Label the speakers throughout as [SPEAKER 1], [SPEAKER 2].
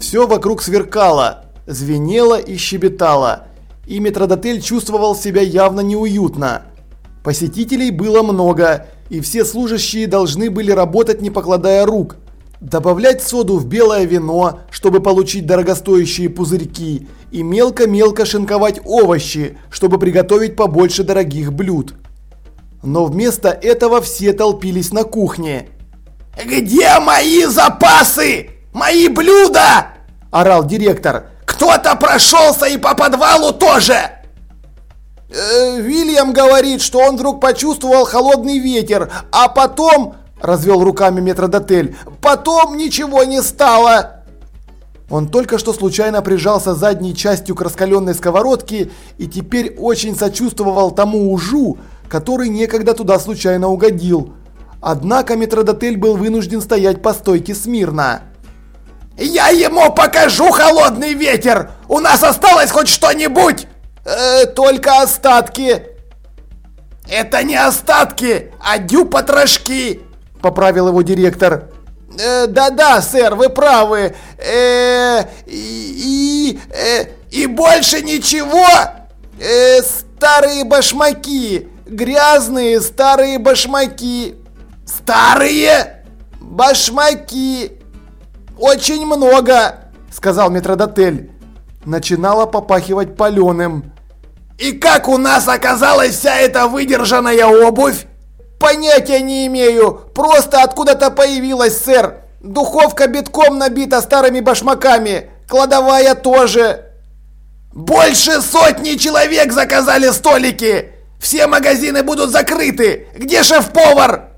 [SPEAKER 1] Все вокруг сверкало, звенело и щебетало, и метродотель чувствовал себя явно неуютно. Посетителей было много, и все служащие должны были работать не покладая рук. Добавлять соду в белое вино, чтобы получить дорогостоящие пузырьки, и мелко-мелко шинковать овощи, чтобы приготовить побольше дорогих блюд. Но вместо этого все толпились на кухне.
[SPEAKER 2] «Где мои запасы? Мои блюда?» – орал директор. «Кто-то прошелся и по подвалу тоже!»
[SPEAKER 1] э, Вильям говорит, что он вдруг почувствовал холодный ветер, а потом, развел руками метродотель, потом ничего не стало. Он только что случайно прижался задней частью к раскаленной сковородке и теперь очень сочувствовал тому ужу, который некогда туда случайно угодил. Однако метродотель был вынужден стоять по стойке смирно.
[SPEAKER 2] «Я ему покажу холодный ветер! У нас осталось хоть что-нибудь!»
[SPEAKER 1] э, «Только остатки!»
[SPEAKER 2] «Это не остатки, а дю-потрошки!» – поправил его директор.
[SPEAKER 1] Э, «Да-да, сэр, вы правы. Э, и,
[SPEAKER 2] э, и больше ничего?»
[SPEAKER 1] э, «Старые башмаки, грязные старые башмаки».
[SPEAKER 2] «Старые?»
[SPEAKER 1] «Башмаки!» «Очень много!» – сказал метродотель. Начинало попахивать паленым.
[SPEAKER 2] «И как у нас оказалась вся эта выдержанная обувь?»
[SPEAKER 1] «Понятия не имею. Просто откуда-то появилась, сэр. Духовка битком набита старыми башмаками. Кладовая тоже».
[SPEAKER 2] «Больше сотни человек заказали столики! Все магазины будут закрыты! Где шеф-повар?»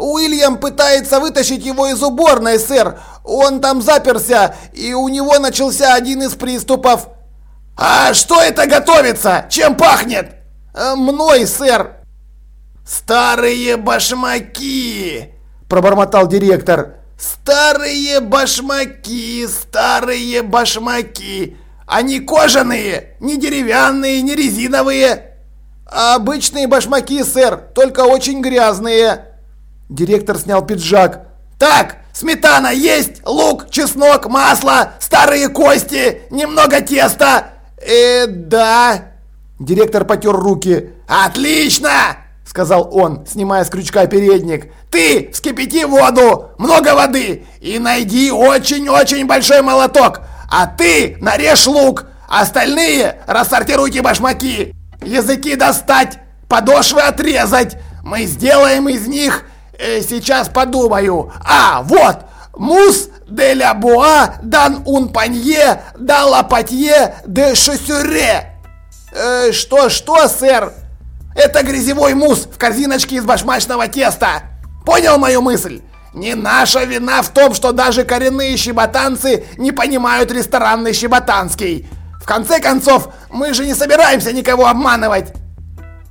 [SPEAKER 1] Уильям пытается вытащить его из уборной, сэр. Он там заперся, и у него начался один из приступов.
[SPEAKER 2] А что это готовится? Чем пахнет?
[SPEAKER 1] Э, мной, сэр.
[SPEAKER 2] Старые башмаки,
[SPEAKER 1] пробормотал директор.
[SPEAKER 2] Старые башмаки, старые башмаки. Они кожаные, не деревянные, не резиновые.
[SPEAKER 1] Обычные башмаки, сэр, только очень грязные.
[SPEAKER 2] Директор снял пиджак. «Так, сметана есть, лук, чеснок, масло, старые кости, немного теста».
[SPEAKER 1] «Э, да». Директор потер руки.
[SPEAKER 2] «Отлично!» сказал он, снимая с крючка передник. «Ты вскипяти воду, много воды, и найди очень-очень большой молоток, а ты нарежь лук, остальные рассортируйте башмаки, языки достать, подошвы отрезать, мы сделаем из них сейчас подумаю. А, вот! Мус де ля буа дан ун панье да ла патье де шосюре.
[SPEAKER 1] Э, что, что, сэр?
[SPEAKER 2] Это грязевой мусс в корзиночке из башмачного теста. Понял мою мысль? Не наша вина в том, что даже коренные щеботанцы не понимают ресторанный щеботанский. В конце концов, мы же не собираемся никого обманывать.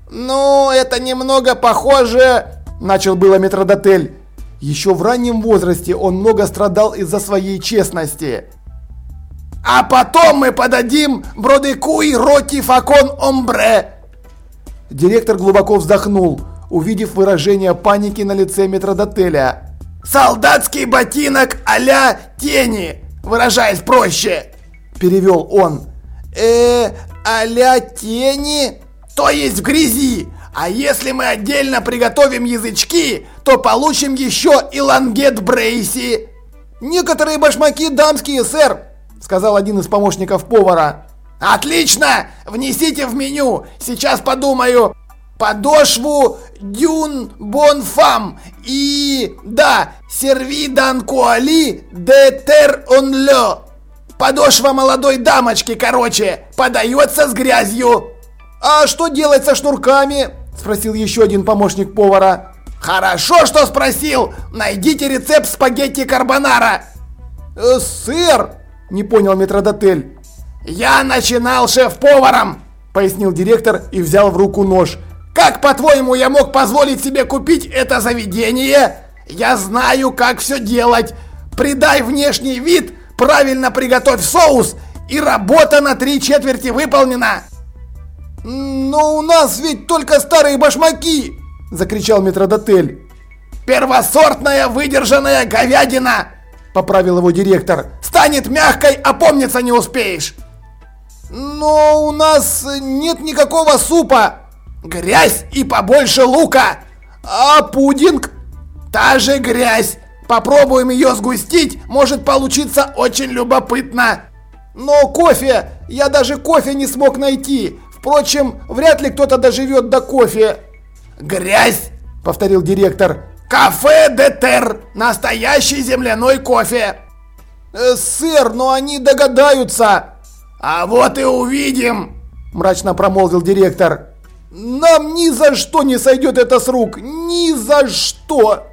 [SPEAKER 1] Ну, это немного похоже Начал было метродотель. Еще в раннем возрасте он много страдал из-за своей честности.
[SPEAKER 2] «А потом мы подадим бродекуй роти факон омбре!»
[SPEAKER 1] Директор глубоко вздохнул, увидев выражение паники на лице метродотеля.
[SPEAKER 2] «Солдатский ботинок а-ля тени, выражаясь проще!» Перевел он.
[SPEAKER 1] э а-ля тени?»
[SPEAKER 2] «То есть в грязи, а если мы отдельно приготовим язычки, то получим еще и лангет брейси.
[SPEAKER 1] Некоторые башмаки дамские, сэр, сказал один из помощников повара.
[SPEAKER 2] Отлично! Внесите в меню. Сейчас подумаю. Подошву дюн бонфам и... Да, серви дан куали де тер он лё. Подошва молодой дамочки, короче, подается с грязью.
[SPEAKER 1] А что делать со шнурками? Спросил еще один помощник повара.
[SPEAKER 2] Хорошо, что спросил. Найдите рецепт спагетти карбонара.
[SPEAKER 1] Э, сыр? Не понял метродотель.
[SPEAKER 2] Я начинал шеф-поваром, пояснил директор и взял в руку нож. Как, по-твоему, я мог позволить себе купить это заведение? Я знаю, как все делать. Придай внешний вид, правильно приготовь соус, и работа на три четверти выполнена.
[SPEAKER 1] «Но у нас ведь только старые башмаки!» – закричал метродотель.
[SPEAKER 2] «Первосортная выдержанная говядина!»
[SPEAKER 1] – поправил его директор.
[SPEAKER 2] «Станет мягкой, опомниться не успеешь!»
[SPEAKER 1] «Но у нас нет никакого супа!»
[SPEAKER 2] «Грязь и побольше лука!»
[SPEAKER 1] «А пудинг?»
[SPEAKER 2] «Та же грязь! Попробуем ее сгустить, может получиться очень любопытно!»
[SPEAKER 1] «Но кофе! Я даже кофе не смог найти! Впрочем, вряд ли кто-то доживет до кофе!»
[SPEAKER 2] «Грязь!»
[SPEAKER 1] — повторил директор.
[SPEAKER 2] «Кафе Детер! Настоящий земляной кофе!»
[SPEAKER 1] э, «Сэр, но они догадаются!»
[SPEAKER 2] «А вот и увидим!»
[SPEAKER 1] – мрачно промолвил директор. «Нам ни за что не сойдет это с рук! Ни за что!»